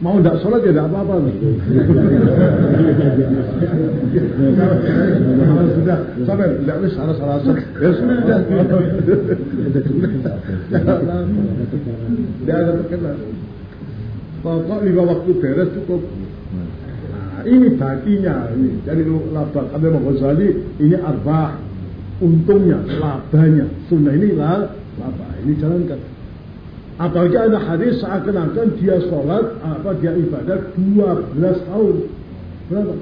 Mau tidak sholat ya tidak apa-apa. sudah sampai tidak bisa salah salah ya sudah. Tidak ada terkenal. Pokok lima waktu beres cukup. Nah, ini baginya ini. Jadi laba Imam Ghazali ini arbah untungnya, labanya. Sunnah ini lah laba. Ini jalankan. Apalagi ada hadis seakan-akan dia sholat, apa dia ibadah 12 tahun. Berapa?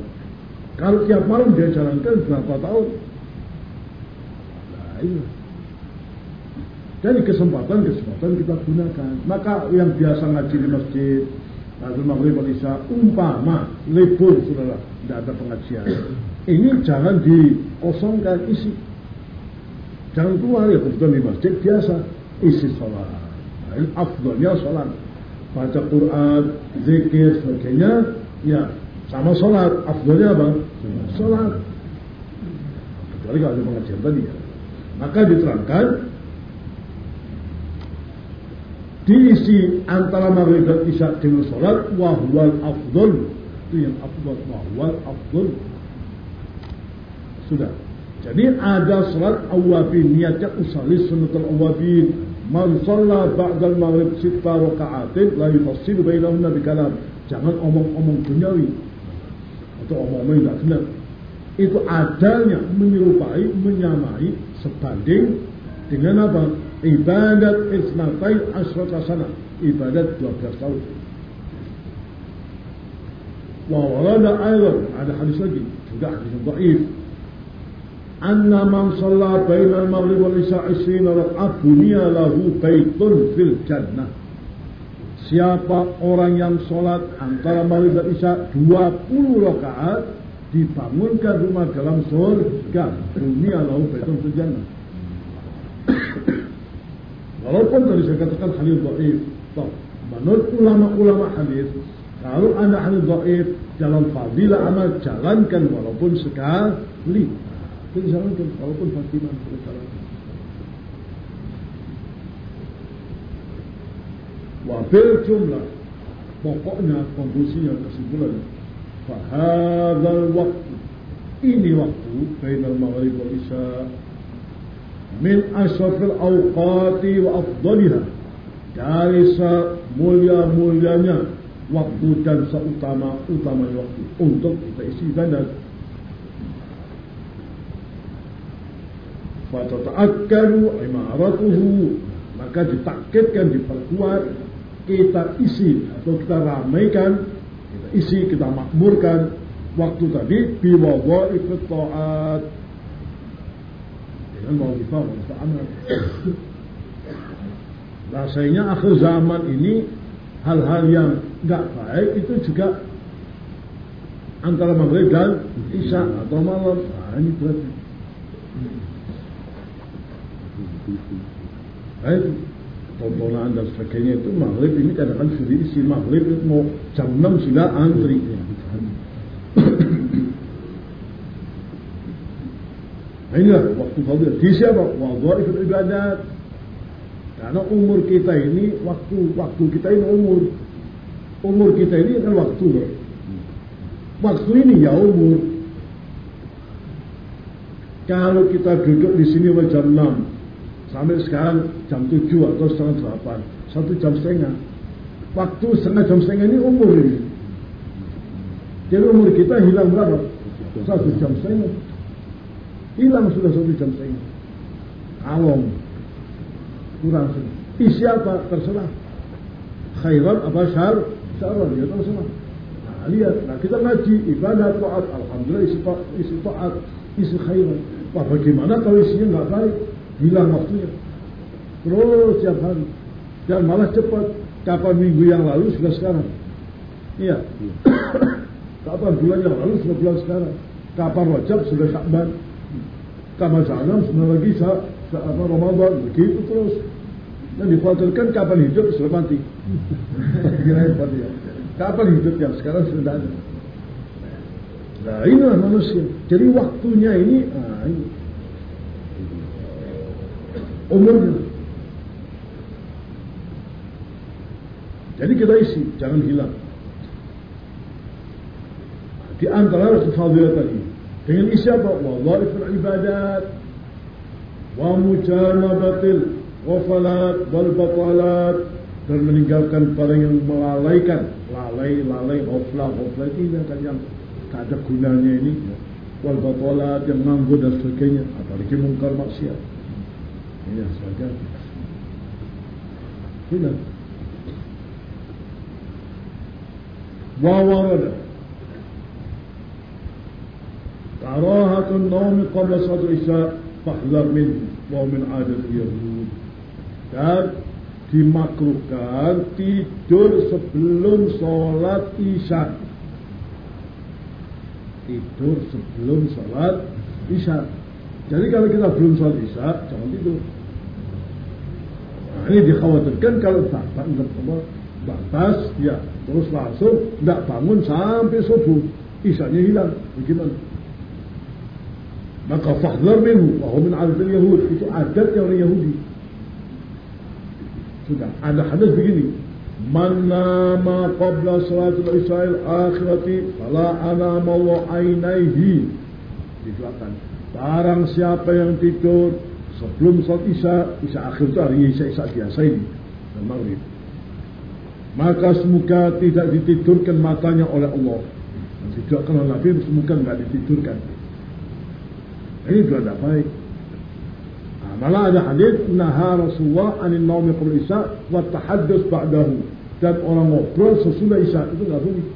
Kalau tiap malam dia jalankan berapa tahun? Nah, ini. Jadi kesempatan-kesempatan kita gunakan. Maka yang biasa ngaji di masjid, Nazul Maghrib Isya, umpama, libur, saudara, tidak ada pengajian. Ini jangan dikosongkan isi. Jangan keluar ya kebetulan di masjid biasa isi sholat afdolnya sholat. Baca Quran, zikir, sebagainya, ya sama sholat. Afdolnya apa? Sholat. Kecuali kalau ada pengajian tadi ya. Maka diterangkan diisi antara maghrib dan isya dengan sholat wahwal afdol itu yang afdol wahwal afdol sudah jadi ada sholat awabin niatnya usalis sunnatul awabin Man shalla ba'dal maghrib sitta raka'atin la yufassilu bainahunna bikalam. Jangan omong-omong duniawi atau omong-omong tidak benar. Itu adanya menyerupai, menyamai, sebanding dengan apa? Ibadat isnatai asrata sana. Ibadat 12 tahun. Wa warada ayat ada hadis lagi, juga hadis yang anna man shalla al-maghrib wal isya 20 rak'ah bunya lahu baitun fil jannah. Siapa orang yang sholat antara maghrib dan isya 20 rakaat dibangunkan rumah dalam surga. Dunia lahu baitun fil jannah. Walaupun tadi saya katakan hadis dhaif, menurut ulama-ulama hadis, kalau anda hadis dhaif dalam fadilah amal jalankan walaupun sekali. Itu disarankan walaupun Fatimah disarankan. Wabil jumlah pokoknya konklusinya kesimpulan. Fahadal waktu. Ini waktu bainal maghrib wal isya min ashrafil awqati wa afdaliha. Dari semulia-mulianya waktu dan seutama utama waktu untuk kita isi ibadah fatata'akkalu imaratuhu maka ditakkitkan diperkuat kita isi atau kita ramaikan kita isi kita makmurkan waktu tadi biwadhaif ta'at dengan wazifah amal. Rasanya akhir zaman ini hal-hal yang nggak baik itu juga antara maghrib dan isya atau malam. Nah ini berarti Baik, tontonan dan sebagainya itu maghrib ini kadang-kadang sudah isi maghrib itu mau jam 6 sudah antri. Nah inilah waktu fadilah. Di siapa? Wadhaif ibadat. Karena umur kita ini waktu waktu kita ini umur umur kita ini kan waktu Waktu ini ya umur. Kalau kita duduk di sini jam 6 Sampai sekarang jam 7 atau setengah 8. Satu jam setengah. Waktu setengah jam setengah ini umur ini. Jadi umur kita hilang berapa? Satu jam setengah. Hilang sudah satu jam setengah. Awong. Kurang sudah. Isi apa? Terserah. Khairan apa syar? Syarwan. Ya terserah. Nah, lihat. Nah, kita ngaji. Ibadah, taat. Alhamdulillah isi taat. Isi khairan. Wah, bagaimana kalau isinya nggak baik? Hilang waktunya. Terus setiap hari. Dan malah cepat. Kapan minggu yang lalu sudah sekarang. Iya. Kapan bulan yang lalu sudah bulan sekarang. Kapan wajib sudah Syakban. Kapan Sa'anam sudah lagi sa, sa apa, Ramadan. Begitu terus. Dan dikhawatirkan kapan hidup sudah mati. Kira ya. Kapan hidup yang sekarang sudah ada. Nah inilah manusia. Jadi waktunya ini, nah, ini umurnya. Jadi kita isi, jangan hilang. Di antara kefadilat tadi, dengan isi apa? Wadhaiful ibadat, wa mujanabatil wafalat wal batalat. Dan meninggalkan pada yang melalaikan. Lalai lalai hofla hofla ini kan yang tak ada gunanya ini. Wal batalat yang nganggur dan sebagainya. Apalagi mungkar maksiat ini saja هنا وورد كراهة النوم قبل صلاة العشاء فاحذر منه وهو من عادة اليهود dan dimakruhkan tidur sebelum sholat isya tidur sebelum sholat isya jadi kalau kita belum sholat isya jangan tidur Nah, ini dikhawatirkan kalau batas, batas, ya terus langsung tidak bangun sampai subuh, isanya hilang, bagaimana? Maka fahdar minhu, wahum min adat Yahud, itu adat yang orang Yahudi. Sudah, ada hadis begini, Man nama qabla salatul isyail akhirati fala anama wa ainaihi. Dikatakan, barang siapa yang tidur sebelum sholat isya, isya akhir itu hari isya isya biasa ini dan maghrib. Maka semoga tidak ditidurkan matanya oleh Allah. Dan tidak kalau Nabi semoga tidak ditidurkan. Ini juga tidak baik. Nah, malah ada hadis naha Rasulullah anin naumi qabla isya wa tahaddus ba'dahu. Dan orang ngobrol sesudah isya itu nggak boleh.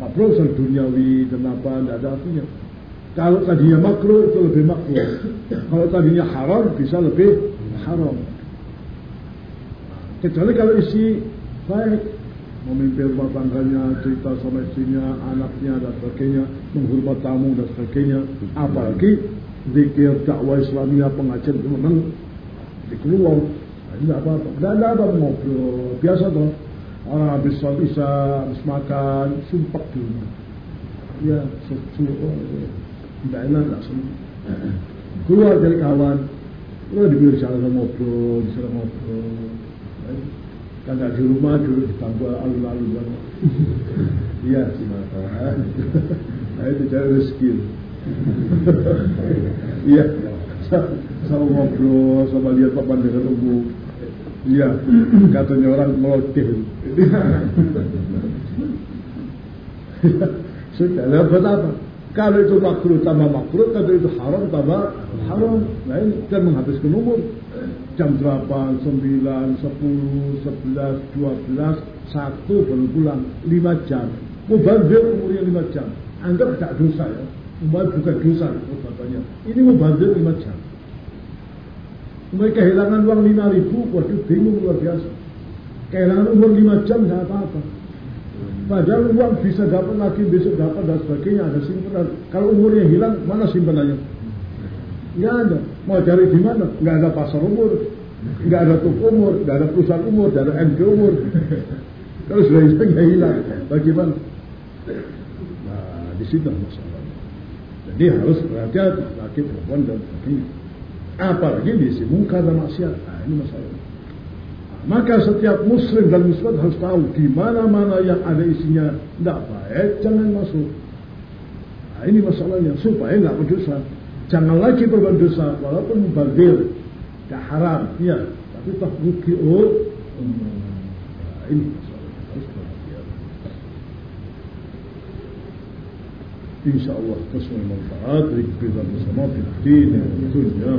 Ngobrol soal duniawi dan apa tidak ada artinya. Kalau tadinya makruh itu lebih makruh. Kalau tadinya haram bisa lebih haram. Kecuali kalau isi baik, memimpin rumah tangganya, cerita sama istrinya, anaknya dan sebagainya, menghormat tamu dan sebagainya. Apalagi zikir dakwah Islamiyah pengajian itu memang dikeluar. Tidak apa-apa. Tidak ada apa ngobrol. Biasa tuh. Orang habis sholat isya, habis makan, sumpah di rumah. Ya, sesuatu. Tidak enak langsung keluar dari kawan. Keluar di sana ngobrol, di sana ngobrol. Kan di rumah dulu di bangku alun-alun banget. Iya, silakan. Nah itu cari rezeki. Iya, sama ngobrol, sama lihat pemandangan umum. Iya, katanya orang meloteh. Sudah, dapat apa? Kalau itu makruh tambah makruh, kalau itu haram tambah haram. Nah dan menghabiskan umur. Jam 8, 9, 10, 11, 12, 1 baru pulang. 5 jam. Mubadir umurnya 5 jam. Anggap tak dosa ya. Mubadir bukan dosa katanya. Ini mubadir 5 jam. Mereka kehilangan uang 5 ribu, waduh bingung luar biasa. Kehilangan umur 5 jam tidak apa-apa. Padahal uang bisa dapat lagi, besok dapat dan sebagainya, ada simpanan. Kalau umurnya hilang, mana simpanannya? Nggak ada. Mau cari di mana? Nggak ada pasar umur, nggak ada toko umur, nggak ada perusahaan umur, nggak ada MK umur. Kalau sudah hilang, hilang. Bagaimana? Nah, di situ masalahnya. Jadi harus berhati-hati laki perempuan dan sebagainya. Apalagi di mungkar dan maksiat. Nah, ini masalahnya. Maka setiap muslim dan muslim harus tahu di mana-mana yang ada isinya tidak baik, jangan masuk. Nah, ini masalahnya supaya nggak berdosa. Jangan lagi berbuat dosa walaupun mubazir, tidak haram, ya. Tapi oh. Nah, ini masalah harus perhatian. Insya Allah kesemua manfaat kebebasan bersama di dunia